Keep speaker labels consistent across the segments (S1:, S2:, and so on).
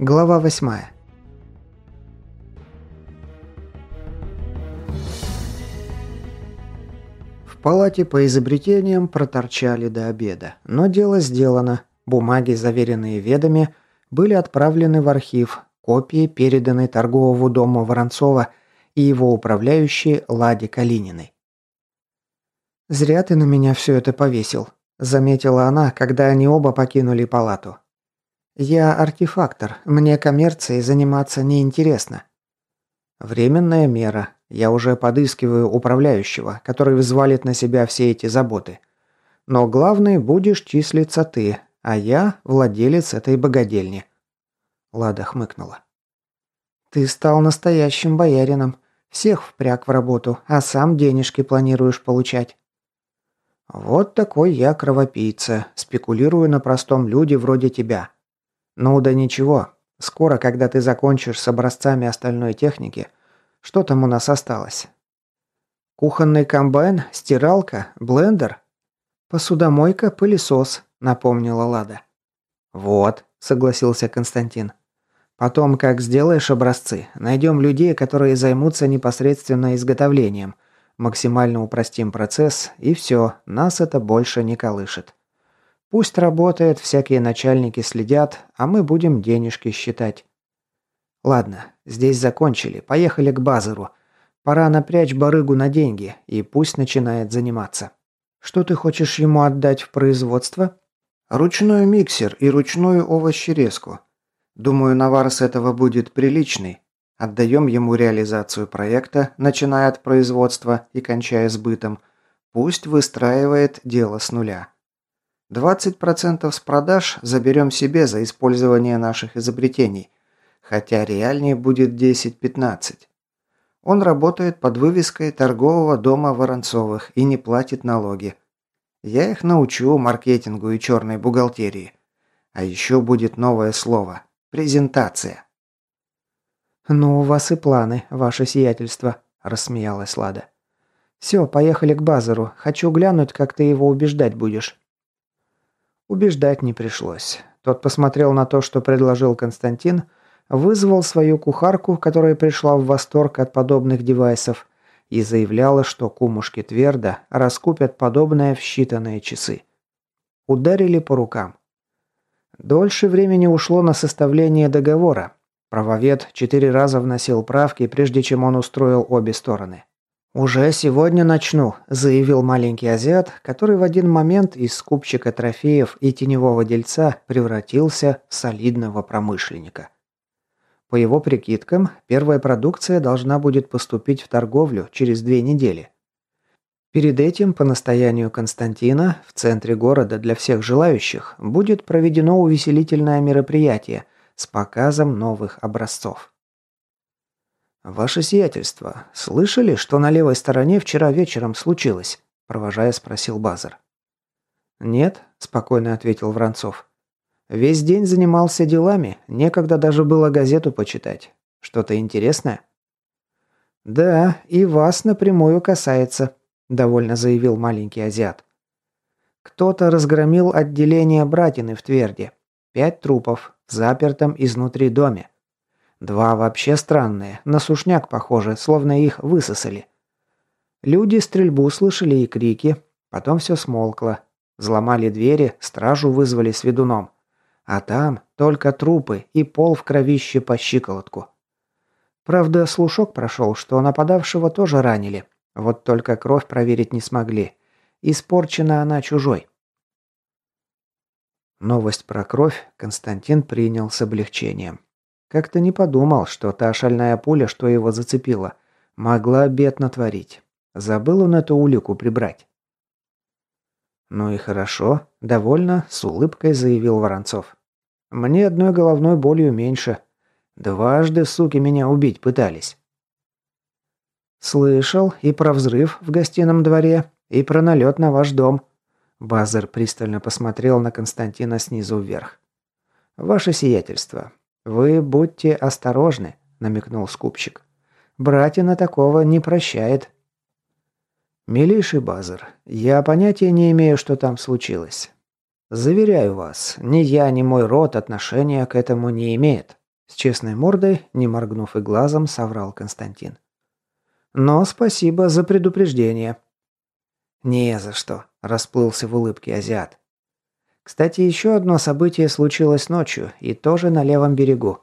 S1: Глава восьмая. В палате по изобретениям проторчали до обеда, но дело сделано. Бумаги, заверенные ведами, были отправлены в архив, копии переданы торговому дому Воронцова и его управляющей Ладе Калининой. «Зря ты на меня все это повесил», – заметила она, когда они оба покинули палату. «Я артефактор. Мне коммерцией заниматься неинтересно». «Временная мера. Я уже подыскиваю управляющего, который взвалит на себя все эти заботы. Но главный будешь числиться ты, а я владелец этой богадельни». Лада хмыкнула. «Ты стал настоящим боярином. Всех впряг в работу, а сам денежки планируешь получать». «Вот такой я кровопийца. Спекулирую на простом люде вроде тебя. «Ну да ничего. Скоро, когда ты закончишь с образцами остальной техники, что там у нас осталось?» «Кухонный комбайн, стиралка, блендер?» «Посудомойка, пылесос», — напомнила Лада. «Вот», — согласился Константин. «Потом, как сделаешь образцы, найдем людей, которые займутся непосредственно изготовлением, максимально упростим процесс, и все, нас это больше не колышет». Пусть работает, всякие начальники следят, а мы будем денежки считать. Ладно, здесь закончили, поехали к Базару. Пора напрячь барыгу на деньги, и пусть начинает заниматься. Что ты хочешь ему отдать в производство? Ручной миксер и ручную овощерезку. Думаю, навар с этого будет приличный. Отдаем ему реализацию проекта, начиная от производства и кончая сбытом. Пусть выстраивает дело с нуля. 20% с продаж заберем себе за использование наших изобретений, хотя реальнее будет 10-15. Он работает под вывеской торгового дома Воронцовых и не платит налоги. Я их научу маркетингу и черной бухгалтерии. А еще будет новое слово – презентация. «Ну, у вас и планы, ваше сиятельство», – рассмеялась Лада. «Все, поехали к Базару. Хочу глянуть, как ты его убеждать будешь». Убеждать не пришлось. Тот посмотрел на то, что предложил Константин, вызвал свою кухарку, которая пришла в восторг от подобных девайсов, и заявляла, что кумушки твердо раскупят подобное в считанные часы. Ударили по рукам. Дольше времени ушло на составление договора. Правовед четыре раза вносил правки, прежде чем он устроил обе стороны. «Уже сегодня начну», – заявил маленький азиат, который в один момент из скупщика трофеев и теневого дельца превратился в солидного промышленника. По его прикидкам, первая продукция должна будет поступить в торговлю через две недели. Перед этим, по настоянию Константина, в центре города для всех желающих будет проведено увеселительное мероприятие с показом новых образцов. «Ваше сиятельство, слышали, что на левой стороне вчера вечером случилось?» – провожая спросил Базар. «Нет», – спокойно ответил Воронцов. «Весь день занимался делами, некогда даже было газету почитать. Что-то интересное?» «Да, и вас напрямую касается», – довольно заявил маленький азиат. «Кто-то разгромил отделение Братины в Тверде. Пять трупов в запертом изнутри доме. Два вообще странные, на сушняк похожи, словно их высосали. Люди стрельбу слышали и крики, потом все смолкло. Взломали двери, стражу вызвали с ведуном. А там только трупы и пол в кровище по щиколотку. Правда, слушок прошел, что нападавшего тоже ранили. Вот только кровь проверить не смогли. Испорчена она чужой. Новость про кровь Константин принял с облегчением. Как-то не подумал, что та шальная пуля, что его зацепила, могла бед натворить. Забыл он эту улику прибрать. «Ну и хорошо», – довольно, с улыбкой заявил Воронцов. «Мне одной головной болью меньше. Дважды, суки, меня убить пытались». «Слышал и про взрыв в гостином дворе, и про налет на ваш дом». Базар пристально посмотрел на Константина снизу вверх. «Ваше сиятельство, «Вы будьте осторожны», – намекнул скупщик. «Братина такого не прощает». «Милейший Базар, я понятия не имею, что там случилось. Заверяю вас, ни я, ни мой род отношения к этому не имеет. С честной мордой, не моргнув и глазом, соврал Константин. «Но спасибо за предупреждение». «Не за что», – расплылся в улыбке азиат. Кстати, еще одно событие случилось ночью, и тоже на левом берегу.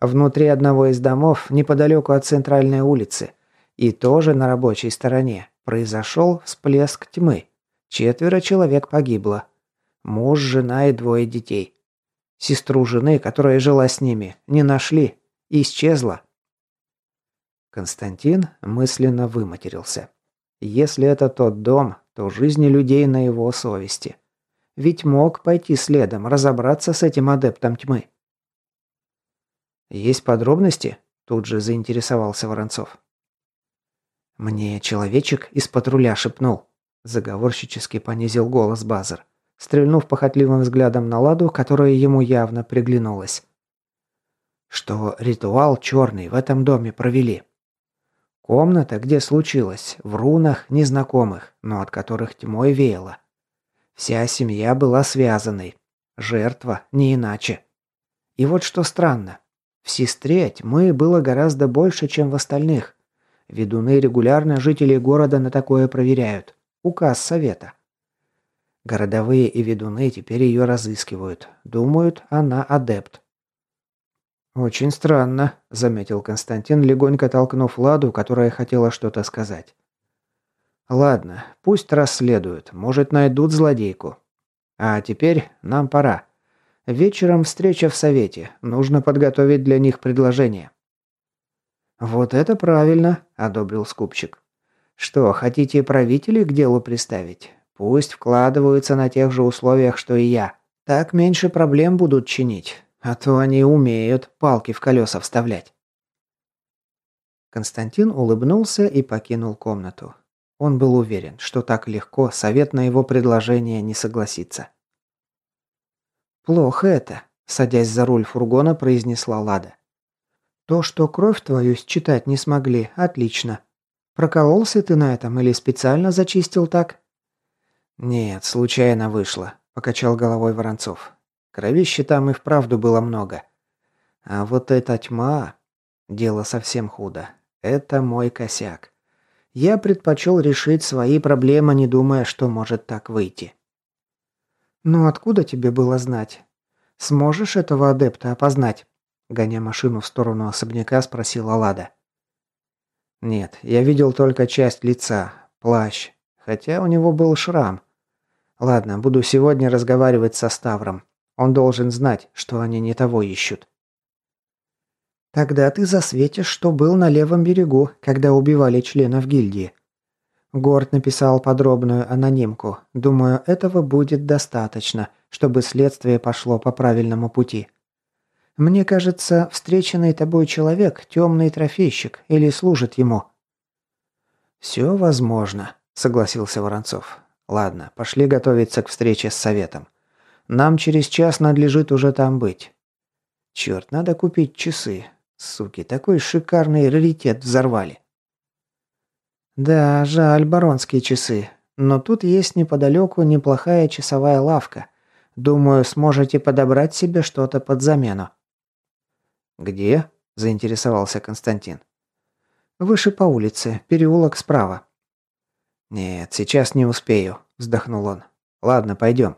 S1: Внутри одного из домов, неподалеку от центральной улицы, и тоже на рабочей стороне, произошел всплеск тьмы. Четверо человек погибло. Муж, жена и двое детей. Сестру жены, которая жила с ними, не нашли. Исчезла. Константин мысленно выматерился. Если это тот дом, то жизни людей на его совести. Ведь мог пойти следом, разобраться с этим адептом тьмы. «Есть подробности?» – тут же заинтересовался Воронцов. «Мне человечек из патруля шепнул», – заговорщически понизил голос Базар стрельнув похотливым взглядом на Ладу, которая ему явно приглянулась. Что ритуал черный в этом доме провели. Комната, где случилось, в рунах незнакомых, но от которых тьмой веяло. Вся семья была связанной. Жертва не иначе. И вот что странно. В сестре тьмы было гораздо больше, чем в остальных. Ведуны регулярно жителей города на такое проверяют. Указ совета. Городовые и ведуны теперь ее разыскивают. Думают, она адепт. «Очень странно», – заметил Константин, легонько толкнув Ладу, которая хотела что-то сказать. «Ладно, пусть расследуют. Может, найдут злодейку. А теперь нам пора. Вечером встреча в совете. Нужно подготовить для них предложение». «Вот это правильно», – одобрил скупчик. «Что, хотите правителей к делу приставить? Пусть вкладываются на тех же условиях, что и я. Так меньше проблем будут чинить. А то они умеют палки в колеса вставлять. Константин улыбнулся и покинул комнату. Он был уверен, что так легко совет на его предложение не согласится. «Плохо это», – садясь за руль фургона, произнесла Лада. «То, что кровь твою считать не смогли, отлично. Прокололся ты на этом или специально зачистил так?» «Нет, случайно вышло», – покачал головой Воронцов. «Кровищи там и вправду было много. А вот эта тьма... Дело совсем худо. Это мой косяк. Я предпочел решить свои проблемы, не думая, что может так выйти». «Ну откуда тебе было знать? Сможешь этого адепта опознать?» Гоня машину в сторону особняка, спросила Лада. «Нет, я видел только часть лица, плащ, хотя у него был шрам. Ладно, буду сегодня разговаривать со Ставром. Он должен знать, что они не того ищут. Тогда ты засветишь, что был на левом берегу, когда убивали членов гильдии. Горд написал подробную анонимку. Думаю, этого будет достаточно, чтобы следствие пошло по правильному пути. Мне кажется, встреченный тобой человек – темный трофейщик или служит ему. «Все возможно», – согласился Воронцов. Ладно, пошли готовиться к встрече с советом. Нам через час надлежит уже там быть. Черт, надо купить часы. Суки, такой шикарный раритет взорвали. Да, жаль баронские часы. Но тут есть неподалеку неплохая часовая лавка. Думаю, сможете подобрать себе что-то под замену. Где? заинтересовался Константин. Выше по улице, переулок справа. «Нет, сейчас не успею», – вздохнул он. «Ладно, пойдем.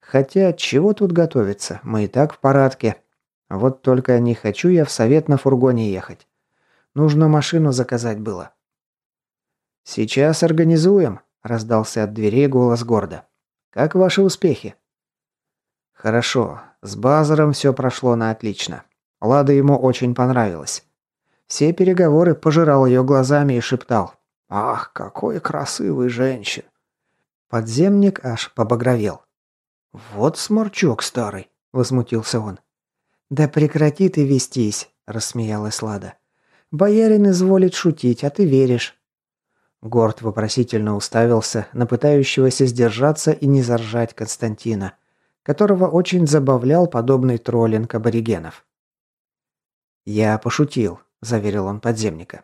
S1: Хотя, чего тут готовиться? Мы и так в парадке. Вот только не хочу я в совет на фургоне ехать. Нужно машину заказать было». «Сейчас организуем», – раздался от дверей голос гордо. «Как ваши успехи?» «Хорошо. С Базаром все прошло на отлично. Лада ему очень понравилась. Все переговоры пожирал ее глазами и шептал. Ах, какой красивый женщин. Подземник аж побагровел. Вот сморчок старый, возмутился он. Да прекрати ты вестись, рассмеялась Лада. Боярин изволит шутить, а ты веришь. Горд вопросительно уставился на пытающегося сдержаться и не заржать Константина, которого очень забавлял подобный троллинг аборигенов. «Я пошутил», – заверил он подземника.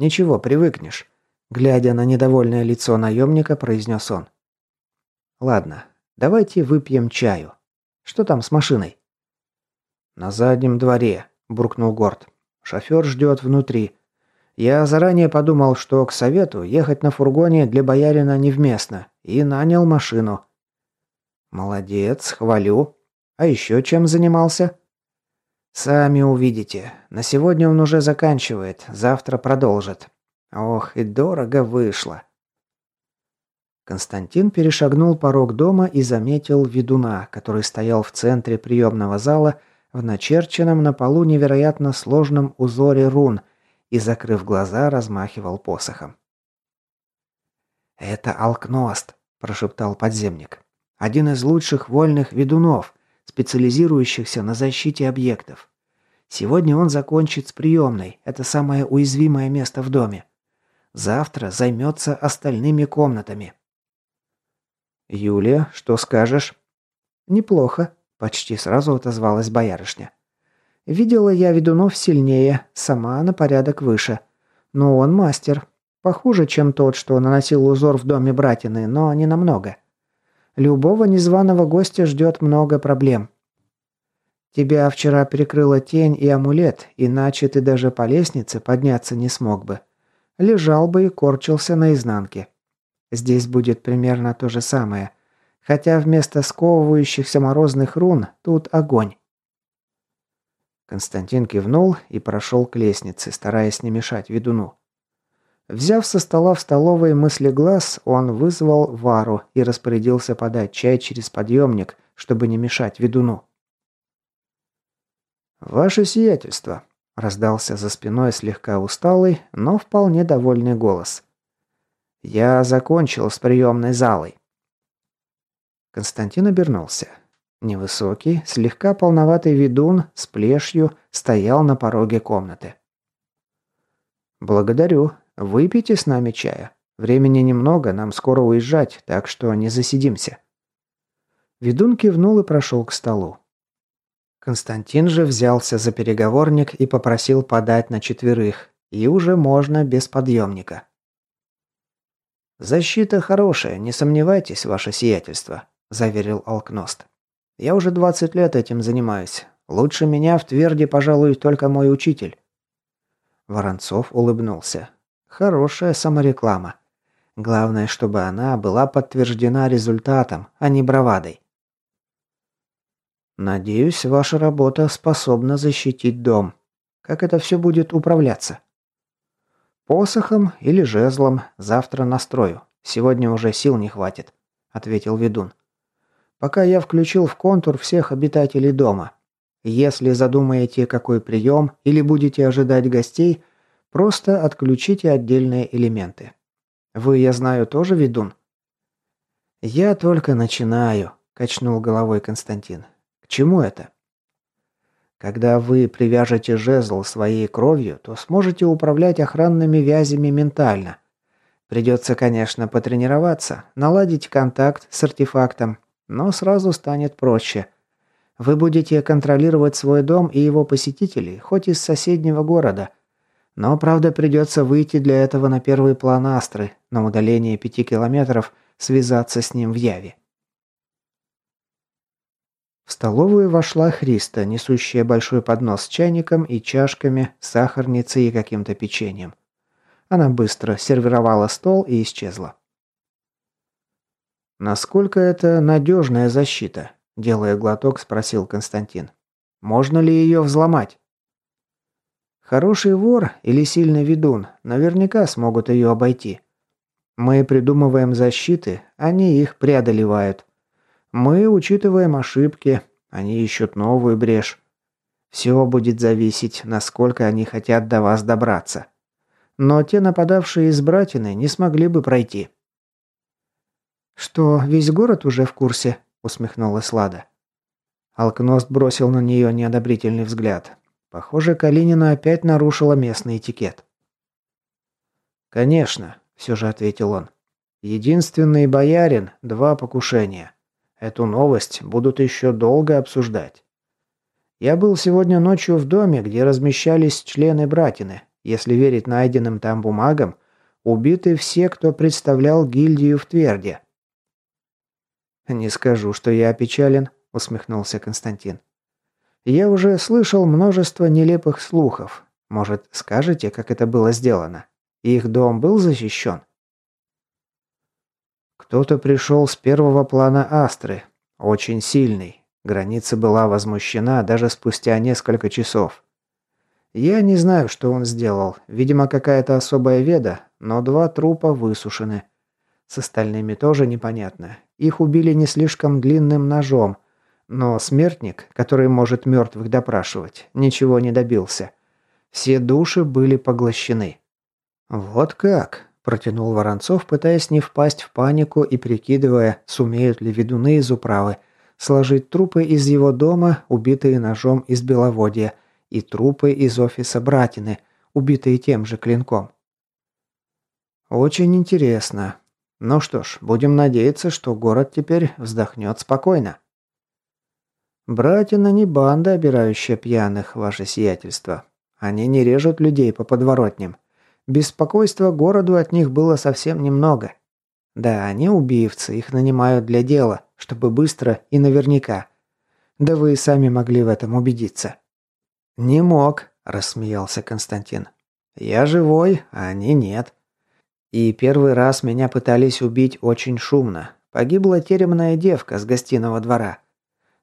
S1: «Ничего, привыкнешь. Глядя на недовольное лицо наемника, произнес он. «Ладно, давайте выпьем чаю. Что там с машиной?» «На заднем дворе», – буркнул Горд. «Шофер ждет внутри. Я заранее подумал, что к совету ехать на фургоне для боярина невместно, и нанял машину». «Молодец, хвалю. А еще чем занимался?» «Сами увидите. На сегодня он уже заканчивает, завтра продолжит. Ох, и дорого вышло». Константин перешагнул порог дома и заметил ведуна, который стоял в центре приемного зала в начерченном на полу невероятно сложном узоре рун и, закрыв глаза, размахивал посохом. «Это Алкност», – прошептал подземник. «Один из лучших вольных ведунов специализирующихся на защите объектов. Сегодня он закончит с приемной, это самое уязвимое место в доме. Завтра займется остальными комнатами. «Юлия, что скажешь?» «Неплохо», – почти сразу отозвалась боярышня. «Видела я ведунов сильнее, сама на порядок выше. Но он мастер. Похуже, чем тот, что наносил узор в доме братины, но не намного. Любого незваного гостя ждет много проблем. Тебя вчера перекрыла тень и амулет, иначе ты даже по лестнице подняться не смог бы. Лежал бы и корчился наизнанке. Здесь будет примерно то же самое. Хотя вместо сковывающихся морозных рун тут огонь. Константин кивнул и прошел к лестнице, стараясь не мешать ведуну. Взяв со стола в столовой мысли глаз, он вызвал Вару и распорядился подать чай через подъемник, чтобы не мешать ведуну. «Ваше сиятельство», – раздался за спиной слегка усталый, но вполне довольный голос. «Я закончил с приемной залой». Константин обернулся. Невысокий, слегка полноватый ведун с плешью стоял на пороге комнаты. «Благодарю», Выпейте с нами чая. Времени немного, нам скоро уезжать, так что не засидимся». Ведун кивнул и прошел к столу. Константин же взялся за переговорник и попросил подать на четверых, и уже можно без подъемника. «Защита хорошая, не сомневайтесь, ваше сиятельство», – заверил Алкност. «Я уже 20 лет этим занимаюсь. Лучше меня в Тверде, пожалуй, только мой учитель». Воронцов улыбнулся. Хорошая самореклама. Главное, чтобы она была подтверждена результатом, а не бравадой. Надеюсь, ваша работа способна защитить дом. Как это все будет управляться? Посохом или жезлом завтра настрою. Сегодня уже сил не хватит, ответил ведун. Пока я включил в контур всех обитателей дома. Если задумаете какой прием или будете ожидать гостей, Просто отключите отдельные элементы. Вы, я знаю, тоже ведун? Я только начинаю, качнул головой Константин. К чему это? Когда вы привяжете жезл своей кровью, то сможете управлять охранными вязями ментально. Придется, конечно, потренироваться, наладить контакт с артефактом, но сразу станет проще. Вы будете контролировать свой дом и его посетителей, хоть из соседнего города – но, правда, придется выйти для этого на первый план Астры, на удалении пяти километров, связаться с ним в Яве. В столовую вошла Христа, несущая большой поднос с чайником и чашками, сахарницей и каким-то печеньем. Она быстро сервировала стол и исчезла. «Насколько это надежная защита?» – делая глоток, спросил Константин. «Можно ли ее взломать?» Хороший вор или сильный ведун наверняка смогут ее обойти. Мы придумываем защиты, они их преодолевают. Мы учитываем ошибки, они ищут новую брешь. Все будет зависеть, насколько они хотят до вас добраться. Но те нападавшие из братины не смогли бы пройти. «Что, весь город уже в курсе?» – усмехнулась Лада. Алкност бросил на нее неодобрительный взгляд. Похоже, Калинина опять нарушила местный этикет. «Конечно», – все же ответил он. «Единственный боярин, два покушения. Эту новость будут еще долго обсуждать. Я был сегодня ночью в доме, где размещались члены братины. Если верить найденным там бумагам, убиты все, кто представлял гильдию в Тверде». «Не скажу, что я опечален», – усмехнулся Константин. Я уже слышал множество нелепых слухов. Может, скажете, как это было сделано? Их дом был защищен?» Кто-то пришел с первого плана Астры. Очень сильный. Граница была возмущена даже спустя несколько часов. Я не знаю, что он сделал. Видимо, какая-то особая веда, но два трупа высушены. С остальными тоже непонятно. Их убили не слишком длинным ножом, но смертник, который может мертвых допрашивать, ничего не добился. Все души были поглощены. «Вот как?» – протянул Воронцов, пытаясь не впасть в панику и прикидывая, сумеют ли ведуны из управы сложить трупы из его дома, убитые ножом из Беловодья, и трупы из офиса Братины, убитые тем же клинком. «Очень интересно. Ну что ж, будем надеяться, что город теперь вздохнет спокойно». «Братина не банда, обирающая пьяных, ваше сиятельство. Они не режут людей по подворотням. Беспокойства городу от них было совсем немного. Да, они убивцы, их нанимают для дела, чтобы быстро и наверняка. Да вы и сами могли в этом убедиться». «Не мог», – рассмеялся Константин. «Я живой, а они нет. И первый раз меня пытались убить очень шумно. Погибла теремная девка с гостиного двора.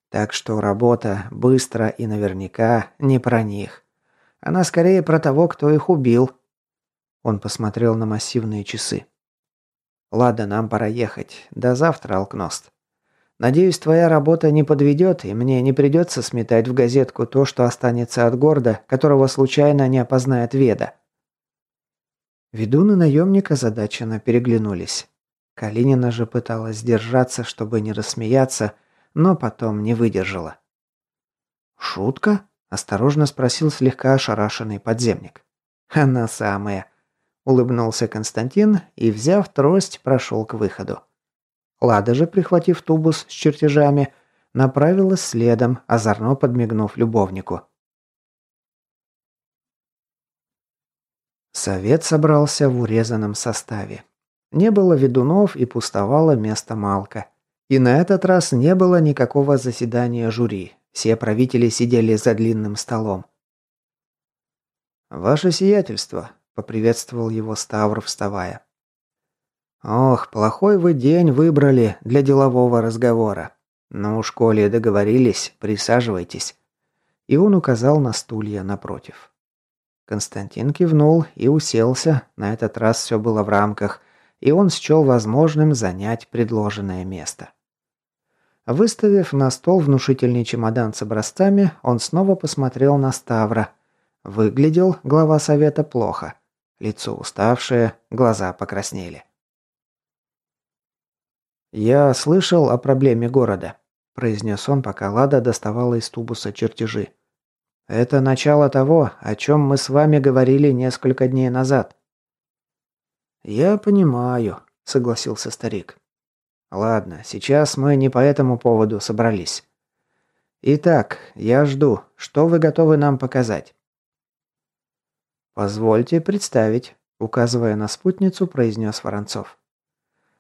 S1: Так что работа быстро и наверняка не про них. Она скорее про того, кто их убил. Он посмотрел на массивные часы. Ладно, нам пора ехать. До завтра, Алкност. Надеюсь, твоя работа не подведет, и мне не придется сметать в газетку то, что останется от города, которого случайно не опознает Веда. Ведун и наемник озадаченно переглянулись. Калинина же пыталась сдержаться, чтобы не рассмеяться, но потом не выдержала. «Шутка?» Осторожно спросил слегка ошарашенный подземник. «Она самая», – улыбнулся Константин и, взяв трость, прошел к выходу. Лада же, прихватив тубус с чертежами, направилась следом, озорно подмигнув любовнику. Совет собрался в урезанном составе. Не было ведунов и пустовало место Малка. И на этот раз не было никакого заседания жюри, все правители сидели за длинным столом. «Ваше сиятельство», — поприветствовал его Ставр, вставая. «Ох, плохой вы день выбрали для делового разговора. Ну уж, коли договорились, присаживайтесь». И он указал на стулья напротив. Константин кивнул и уселся, на этот раз все было в рамках, и он счел возможным занять предложенное место. Выставив на стол внушительный чемодан с образцами, он снова посмотрел на Ставра. Выглядел глава совета плохо. Лицо уставшее, глаза покраснели. «Я слышал о проблеме города», – произнес он, пока Лада доставала из тубуса чертежи. «Это начало того, о чем мы с вами говорили несколько дней назад». «Я понимаю», – согласился старик. Ладно, сейчас мы не по этому поводу собрались. Итак, я жду. Что вы готовы нам показать? Позвольте представить, указывая на спутницу, произнес Воронцов.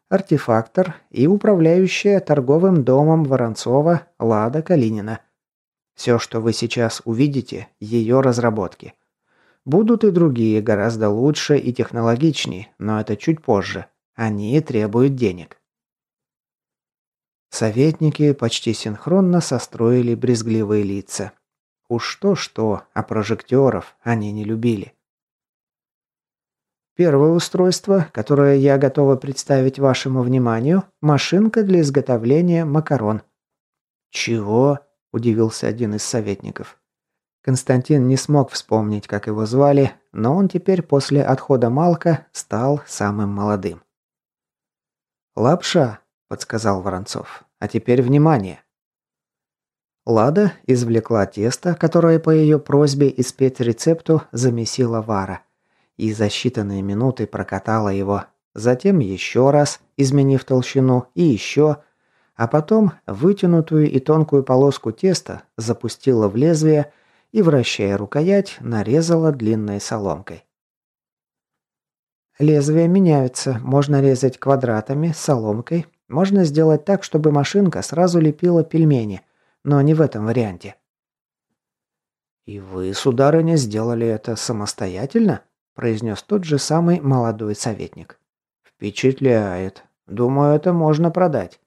S1: Артефактор и управляющая торговым домом Воронцова Лада Калинина. Все, что вы сейчас увидите, ее разработки. Будут и другие, гораздо лучше и технологичнее, но это чуть позже. Они требуют денег. Советники почти синхронно состроили брезгливые лица. Уж что-что, а прожекторов они не любили. Первое устройство, которое я готова представить вашему вниманию, машинка для изготовления макарон. Чего? Удивился один из советников. Константин не смог вспомнить, как его звали, но он теперь после отхода Малка стал самым молодым. Лапша, подсказал Воронцов. А теперь внимание. Лада извлекла тесто, которое по ее просьбе и спецрецепту замесила Вара, и за считанные минуты прокатала его, затем еще раз, изменив толщину, и еще, а потом вытянутую и тонкую полоску теста запустила в лезвие и, вращая рукоять, нарезала длинной соломкой. Лезвия меняются, можно резать квадратами, соломкой, можно сделать так, чтобы машинка сразу лепила пельмени, но не в этом варианте. «И вы, сударыня, сделали это самостоятельно?» – произнес тот же самый молодой советник. «Впечатляет. Думаю, это можно продать».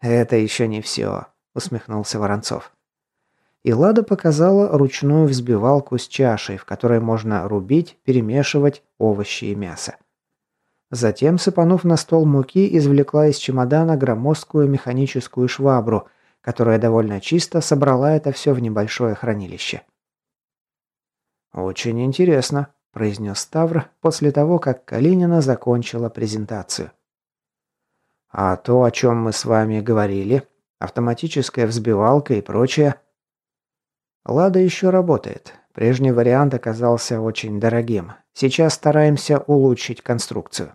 S1: «Это еще не все», – усмехнулся Воронцов. И Лада показала ручную взбивалку с чашей, в которой можно рубить, перемешивать овощи и мясо. Затем, сыпанув на стол муки, извлекла из чемодана громоздкую механическую швабру, которая довольно чисто собрала это все в небольшое хранилище. «Очень интересно», – произнес Ставр после того, как Калинина закончила презентацию. «А то, о чем мы с вами говорили, автоматическая взбивалка и прочее...» «Лада еще работает. Прежний вариант оказался очень дорогим. Сейчас стараемся улучшить конструкцию».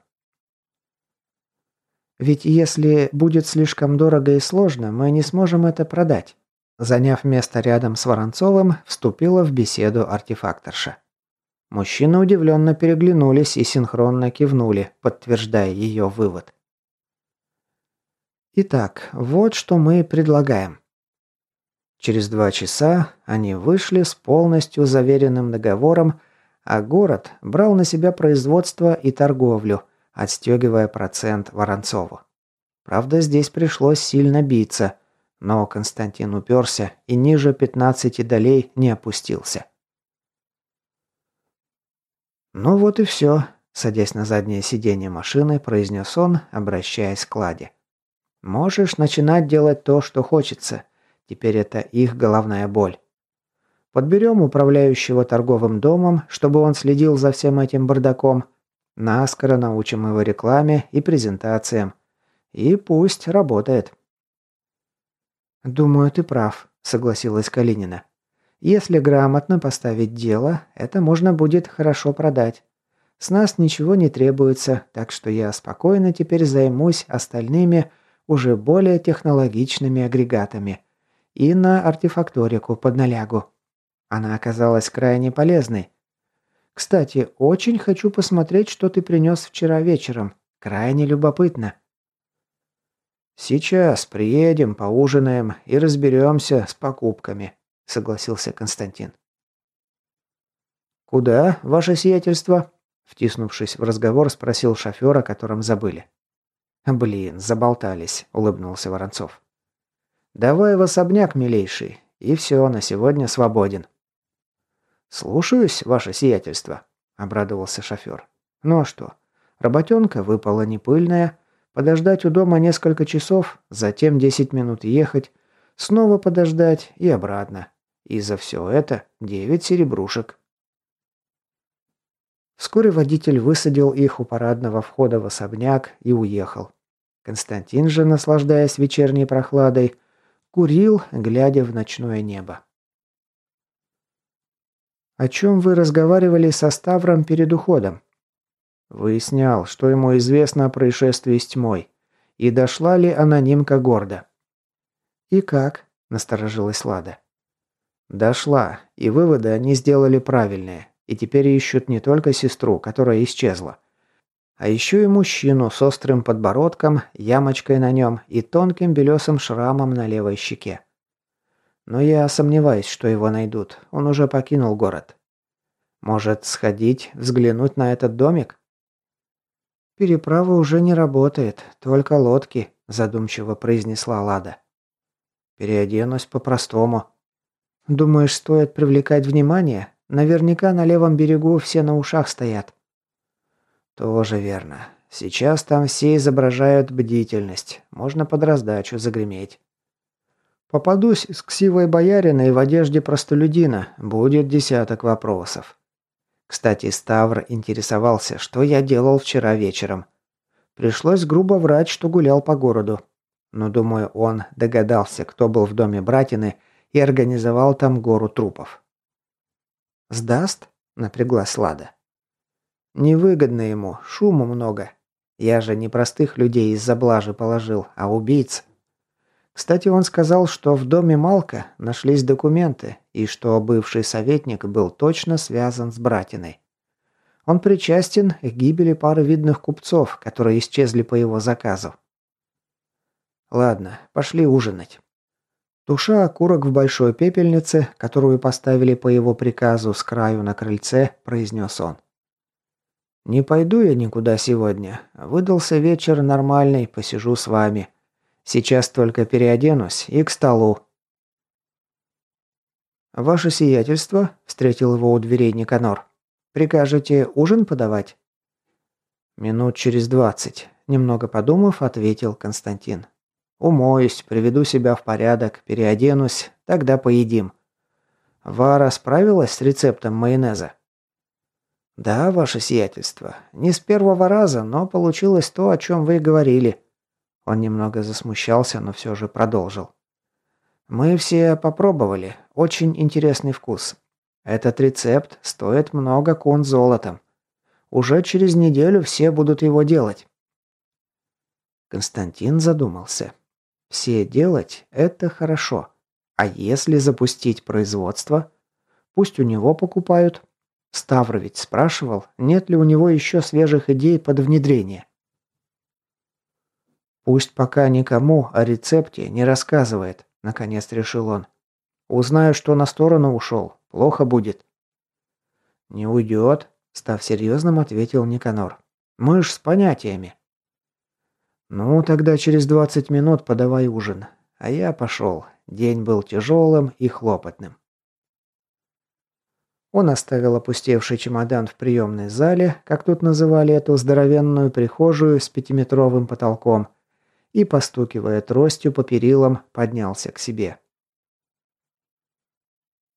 S1: «Ведь если будет слишком дорого и сложно, мы не сможем это продать». Заняв место рядом с Воронцовым, вступила в беседу артефакторша. Мужчины удивленно переглянулись и синхронно кивнули, подтверждая ее вывод. Итак, вот что мы предлагаем. Через два часа они вышли с полностью заверенным договором, а город брал на себя производство и торговлю, отстегивая процент Воронцову. Правда, здесь пришлось сильно биться, но Константин уперся и ниже 15 долей не опустился. «Ну вот и все», – садясь на заднее сиденье машины, произнес он, обращаясь к Ладе. «Можешь начинать делать то, что хочется. Теперь это их головная боль. Подберем управляющего торговым домом, чтобы он следил за всем этим бардаком. Наскоро научим его рекламе и презентациям. И пусть работает. «Думаю, ты прав», – согласилась Калинина. «Если грамотно поставить дело, это можно будет хорошо продать. С нас ничего не требуется, так что я спокойно теперь займусь остальными, уже более технологичными агрегатами и на артефакторику под налягу. Она оказалась крайне полезной. Кстати, очень хочу посмотреть, что ты принес вчера вечером. Крайне любопытно. Сейчас приедем, поужинаем и разберемся с покупками, согласился Константин. Куда, ваше сиятельство? Втиснувшись в разговор, спросил шофера, о котором забыли. «Блин, заболтались», — улыбнулся Воронцов. «Давай в особняк, милейший, и все, на сегодня свободен». «Слушаюсь, ваше сиятельство», — обрадовался шофер. «Ну а что? Работенка выпала не пыльная. Подождать у дома несколько часов, затем десять минут ехать, снова подождать и обратно. И за все это девять серебрушек». Вскоре водитель высадил их у парадного входа в особняк и уехал. Константин же, наслаждаясь вечерней прохладой, Курил, глядя в ночное небо. «О чем вы разговаривали со Ставром перед уходом?» Выяснял, что ему известно о происшествии с тьмой. И дошла ли анонимка гордо. «И как?» – насторожилась Лада. «Дошла, и выводы они сделали правильные, и теперь ищут не только сестру, которая исчезла, а еще и мужчину с острым подбородком, ямочкой на нем и тонким белесым шрамом на левой щеке. Но я сомневаюсь, что его найдут. Он уже покинул город. Может, сходить, взглянуть на этот домик? Переправа уже не работает, только лодки, задумчиво произнесла Лада. Переоденусь по-простому. Думаешь, стоит привлекать внимание? Наверняка на левом берегу все на ушах стоят. Тоже верно. Сейчас там все изображают бдительность. Можно под раздачу загреметь. Попадусь с ксивой бояриной в одежде простолюдина. Будет десяток вопросов. Кстати, Ставр интересовался, что я делал вчера вечером. Пришлось грубо врать, что гулял по городу. Но, думаю, он догадался, кто был в доме братины и организовал там гору трупов. «Сдаст?» – напряглась Лада. Невыгодно ему, шуму много. Я же не простых людей из-за блажи положил, а убийц. Кстати, он сказал, что в доме Малка нашлись документы, и что бывший советник был точно связан с братиной. Он причастен к гибели пары видных купцов, которые исчезли по его заказу. Ладно, пошли ужинать. Туша окурок в большой пепельнице, которую поставили по его приказу с краю на крыльце, произнес он. «Не пойду я никуда сегодня. Выдался вечер нормальный, посижу с вами. Сейчас только переоденусь и к столу». «Ваше сиятельство», — встретил его у дверей Никанор. «Прикажете ужин подавать?» «Минут через двадцать», — немного подумав, ответил Константин. Умоюсь, приведу себя в порядок, переоденусь, тогда поедим. Вара справилась с рецептом майонеза? Да, ваше сиятельство. Не с первого раза, но получилось то, о чем вы говорили. Он немного засмущался, но все же продолжил. Мы все попробовали. Очень интересный вкус. Этот рецепт стоит много кун золотом. Уже через неделю все будут его делать. Константин задумался. Все делать – это хорошо. А если запустить производство? Пусть у него покупают. Ставр ведь спрашивал, нет ли у него еще свежих идей под внедрение. Пусть пока никому о рецепте не рассказывает, наконец решил он. Узнаю, что на сторону ушел, плохо будет. Не уйдет, став серьезным, ответил Никанор. Мы ж с понятиями. «Ну, тогда через 20 минут подавай ужин. А я пошел. День был тяжелым и хлопотным». Он оставил опустевший чемодан в приемной зале, как тут называли эту здоровенную прихожую с пятиметровым потолком, и, постукивая тростью по перилам, поднялся к себе.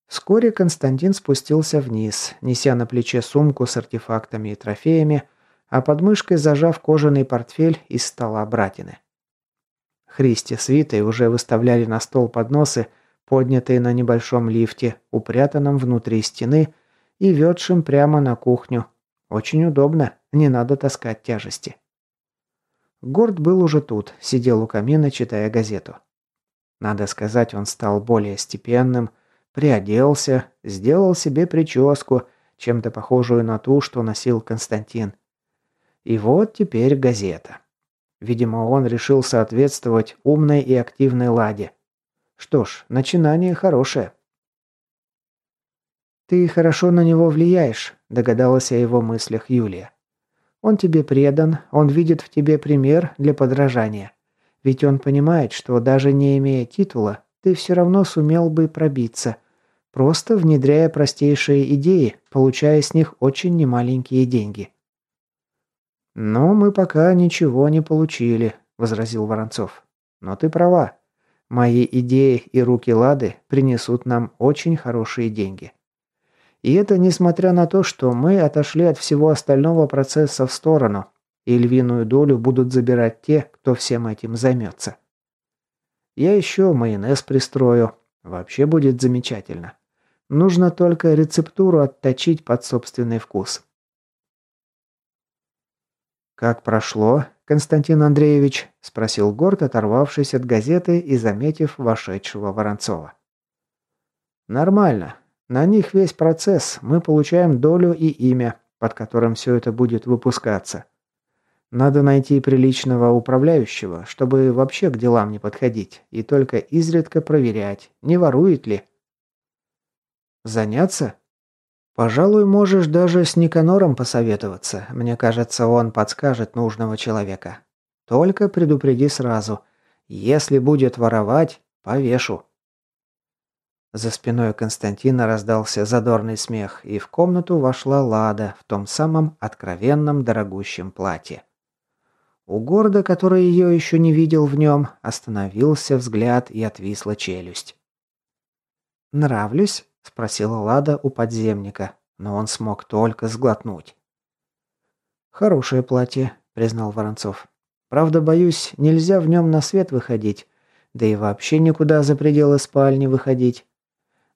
S1: Вскоре Константин спустился вниз, неся на плече сумку с артефактами и трофеями, а под мышкой зажав кожаный портфель из стола братины. Христи с Витой уже выставляли на стол подносы, поднятые на небольшом лифте, упрятанном внутри стены и ведшим прямо на кухню. Очень удобно, не надо таскать тяжести. Горд был уже тут, сидел у камина, читая газету. Надо сказать, он стал более степенным, приоделся, сделал себе прическу, чем-то похожую на ту, что носил Константин. И вот теперь газета. Видимо, он решил соответствовать умной и активной ладе. Что ж, начинание хорошее. «Ты хорошо на него влияешь», – догадалась о его мыслях Юлия. «Он тебе предан, он видит в тебе пример для подражания. Ведь он понимает, что даже не имея титула, ты все равно сумел бы пробиться, просто внедряя простейшие идеи, получая с них очень немаленькие деньги. «Но мы пока ничего не получили», – возразил Воронцов. «Но ты права. Мои идеи и руки Лады принесут нам очень хорошие деньги. И это несмотря на то, что мы отошли от всего остального процесса в сторону, и львиную долю будут забирать те, кто всем этим займется. Я еще майонез пристрою. Вообще будет замечательно. Нужно только рецептуру отточить под собственный вкус. «Как прошло, Константин Андреевич?» – спросил Горд, оторвавшись от газеты и заметив вошедшего Воронцова. «Нормально. На них весь процесс. Мы получаем долю и имя, под которым все это будет выпускаться. Надо найти приличного управляющего, чтобы вообще к делам не подходить, и только изредка проверять, не ворует ли». «Заняться?» Пожалуй, можешь даже с Никанором посоветоваться. Мне кажется, он подскажет нужного человека. Только предупреди сразу. Если будет воровать, повешу. За спиной Константина раздался задорный смех, и в комнату вошла Лада в том самом откровенном дорогущем платье. У города, который ее еще не видел в нем, остановился взгляд и отвисла челюсть. «Нравлюсь?» – спросила Лада у подземника, но он смог только сглотнуть. «Хорошее платье», – признал Воронцов. «Правда, боюсь, нельзя в нем на свет выходить, да и вообще никуда за пределы спальни выходить.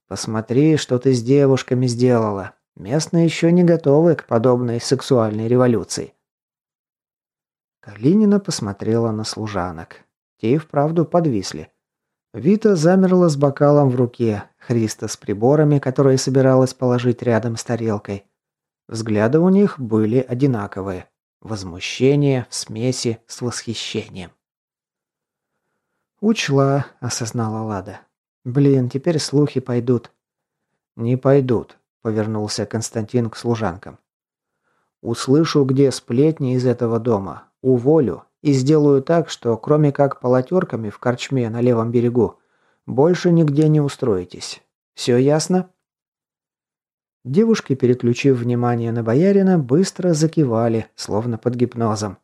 S1: Посмотри, что ты с девушками сделала. Местные еще не готовы к подобной сексуальной революции». Калинина посмотрела на служанок. Те и вправду подвисли. Вита замерла с бокалом в руке, Христа с приборами, которые собиралась положить рядом с тарелкой. Взгляды у них были одинаковые. Возмущение в смеси с восхищением. «Учла», — осознала Лада. Блин, теперь слухи пойдут. Не пойдут, повернулся Константин к служанкам. Услышу, где сплетни из этого дома, уволю и сделаю так, что кроме как полотерками в корчме на левом берегу, больше нигде не устроитесь. Все ясно? Девушки, переключив внимание на боярина, быстро закивали, словно под гипнозом.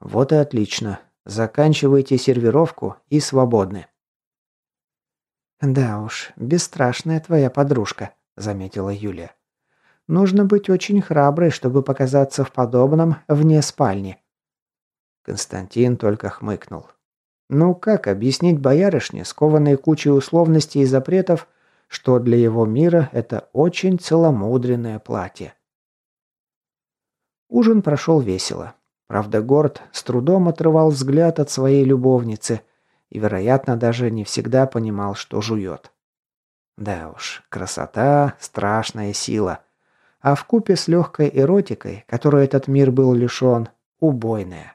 S1: Вот и отлично. Заканчивайте сервировку и свободны. Да уж, бесстрашная твоя подружка, заметила Юлия. Нужно быть очень храброй, чтобы показаться в подобном вне спальни. Константин только хмыкнул. Ну как объяснить боярышне, скованной кучей условностей и запретов, что для его мира это очень целомудренное платье? Ужин прошел весело. Правда, Горд с трудом отрывал взгляд от своей любовницы и, вероятно, даже не всегда понимал, что жует. Да уж, красота – страшная сила. А в купе с легкой эротикой, которой этот мир был лишен, убойная.